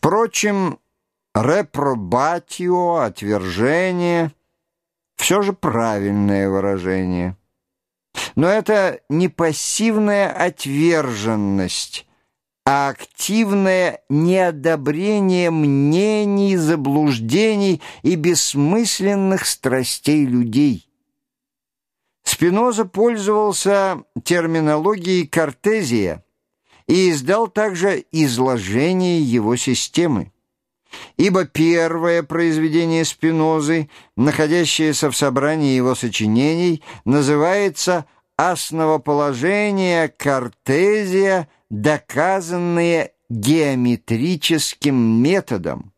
Впрочем, репробатио, отвержение, все же правильное выражение. Но это не пассивная отверженность, а активное неодобрение мнений, заблуждений и бессмысленных страстей людей. Спиноза пользовался терминологией Кортезия и издал также изложение его системы. Ибо первое произведение Спинозы, находящееся в собрании его сочинений, называется «Основоположение Кортезия, доказанные геометрическим методом».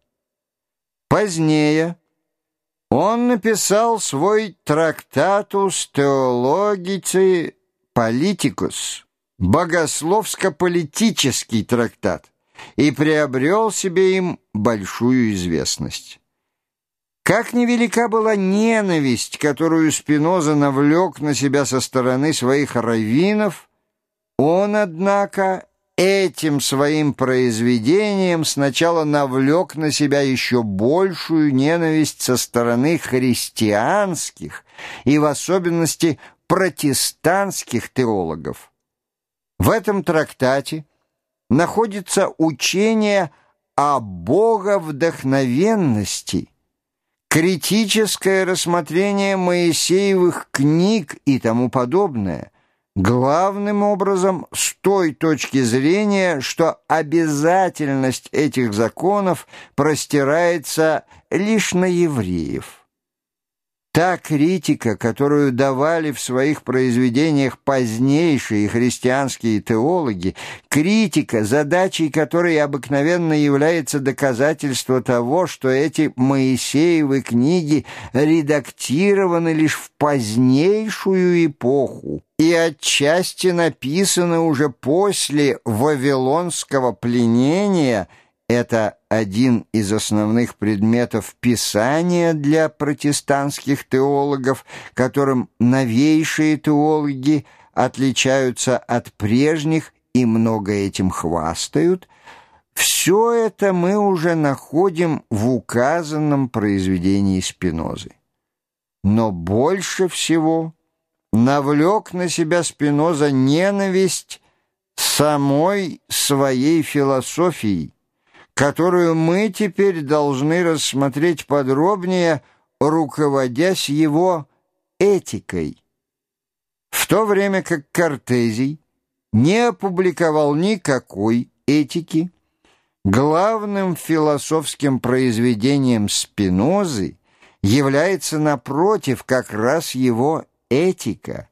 Позднее он написал свой «Трактатус теологици политикус» богословско-политический трактат и приобрел себе им большую известность. Как невелика была ненависть, которую Спиноза навлек на себя со стороны своих раввинов, он, однако, этим своим произведением сначала навлек на себя еще большую ненависть со стороны христианских и в особенности протестантских теологов. В этом трактате находится учение о боговдохновенности, критическое рассмотрение Моисеевых книг и тому подобное, главным образом с той точки зрения, что обязательность этих законов простирается лишь на евреев. Та критика, которую давали в своих произведениях позднейшие христианские теологи, критика, задачей которой обыкновенно является доказательство того, что эти Моисеевы книги редактированы лишь в позднейшую эпоху и отчасти написаны уже после Вавилонского пленения – это один из основных предметов Писания для протестантских теологов, которым новейшие теологи отличаются от прежних и много этим хвастают, все это мы уже находим в указанном произведении Спинозы. Но больше всего навлек на себя Спиноза ненависть самой своей философией, которую мы теперь должны рассмотреть подробнее, руководясь его этикой. В то время как Кортезий не опубликовал никакой этики, главным философским произведением Спинозы является, напротив, как раз его этика –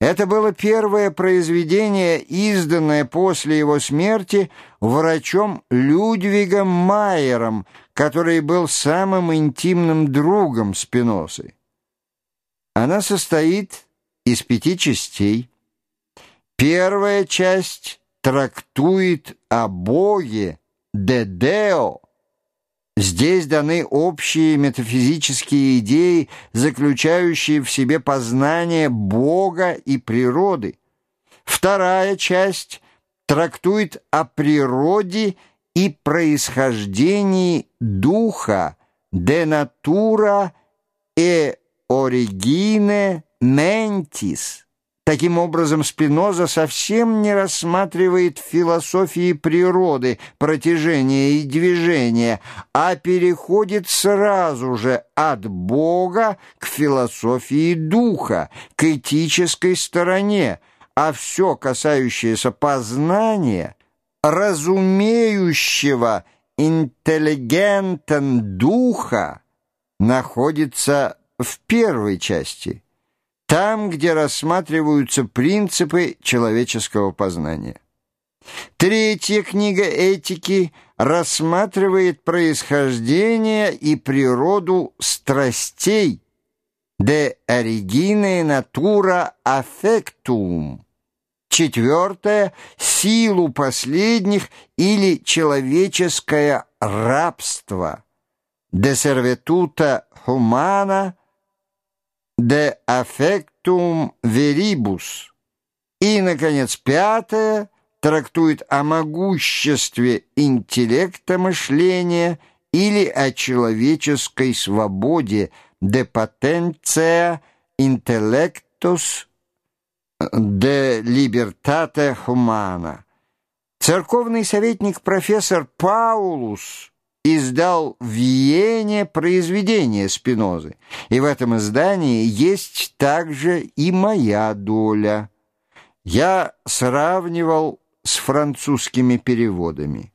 это было первое произведение, изданное после его смерти врачом Людвигом Майером, который был самым интимным другом Спиносы. Она состоит из пяти частей. Первая часть трактует о Боге, Дедео, Здесь даны общие метафизические идеи, заключающие в себе познание Бога и природы. Вторая часть трактует о природе и происхождении духа, de natura e origine mentis. Таким образом, Спиноза совсем не рассматривает философии природы, протяжения и движения, а переходит сразу же от Бога к философии духа, к этической стороне, а все, касающееся познания, разумеющего интеллигентен духа, находится в первой части – там, где рассматриваются принципы человеческого познания. Третья книга этики рассматривает происхождение и природу страстей «De origine natura affectum». Четвертое — силу последних или человеческое рабство «De servituta humana» de affectum veribus. И, наконец, пятое трактует о могуществе интеллекта мышления или о человеческой свободе «de potentia intellectus de libertate humana». Церковный советник профессор Паулус издал в Виене произведение Спинозы, и в этом издании есть также и моя доля. Я сравнивал с французскими переводами.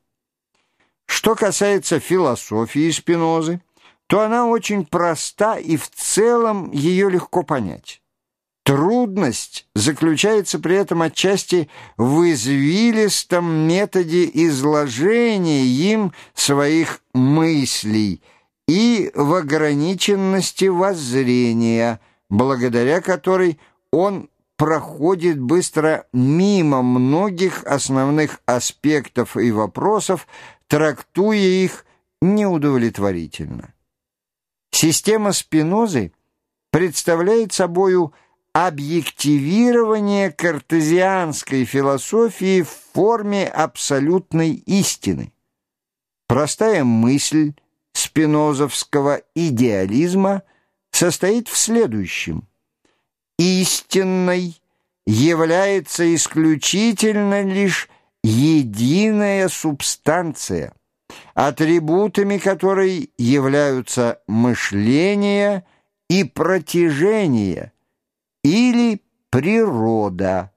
Что касается философии Спинозы, то она очень проста и в целом ее легко понять. Трудность заключается при этом отчасти в извилистом методе изложения им своих мыслей и в ограниченности воззрения, благодаря которой он проходит быстро мимо многих основных аспектов и вопросов, трактуя их неудовлетворительно. Система Спинозы представляет собою объективирование картезианской философии в форме абсолютной истины. Простая мысль спинозовского идеализма состоит в следующем. Истинной является исключительно лишь единая субстанция, атрибутами которой являются мышление и протяжение – или природа,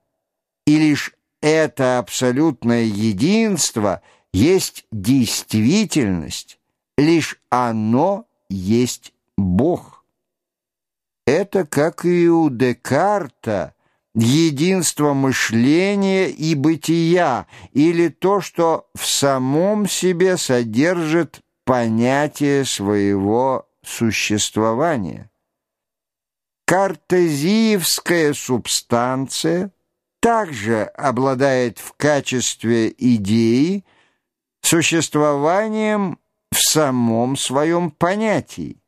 и лишь это абсолютное единство есть действительность, лишь оно есть Бог. Это, как и у Декарта, единство мышления и бытия, или то, что в самом себе содержит понятие своего существования. Картезиевская субстанция также обладает в качестве идеи существованием в самом своем понятии.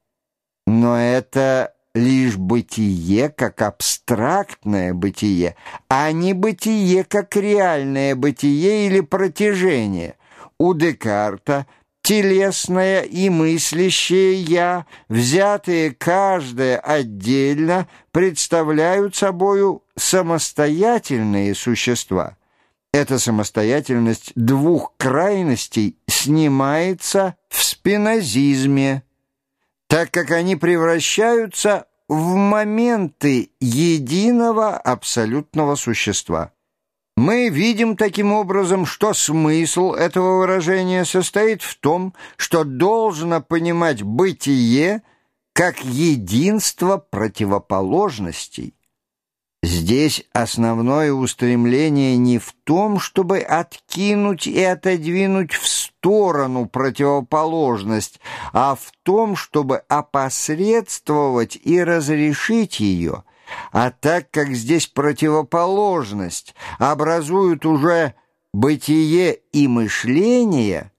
Но это лишь бытие как абстрактное бытие, а не бытие как реальное бытие или протяжение. У Декарта – телесное и мыслящее «я», взятые каждое отдельно, представляют собою самостоятельные существа. Эта самостоятельность двух крайностей снимается в спинозизме, так как они превращаются в моменты единого абсолютного существа. Мы видим таким образом, что смысл этого выражения состоит в том, что должно понимать бытие как единство противоположностей. Здесь основное устремление не в том, чтобы откинуть и отодвинуть в сторону противоположность, а в том, чтобы опосредствовать и разрешить ее – а так как здесь противоположность образуют уже бытие и мышление,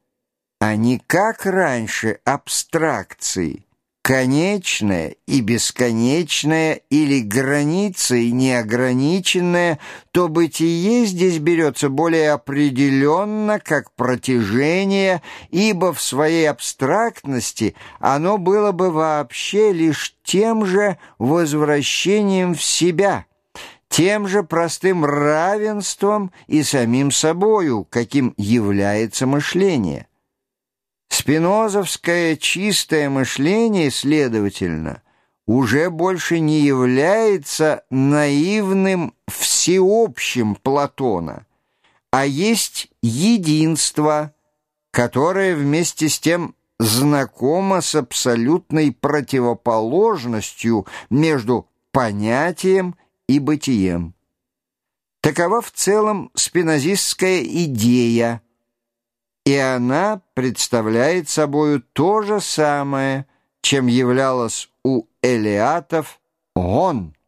а не как раньше абстракции – конечное и бесконечное или границей неограниченное, то бытие здесь берется более определенно как протяжение, ибо в своей абстрактности оно было бы вообще лишь тем же возвращением в себя, тем же простым равенством и самим собою, каким является мышление. Спинозовское чистое мышление, следовательно, уже больше не является наивным всеобщим Платона, а есть единство, которое вместе с тем знакомо с абсолютной противоположностью между понятием и бытием. Такова в целом спинозистская идея – и она представляет собою то же самое, чем являлась у элиатов гон –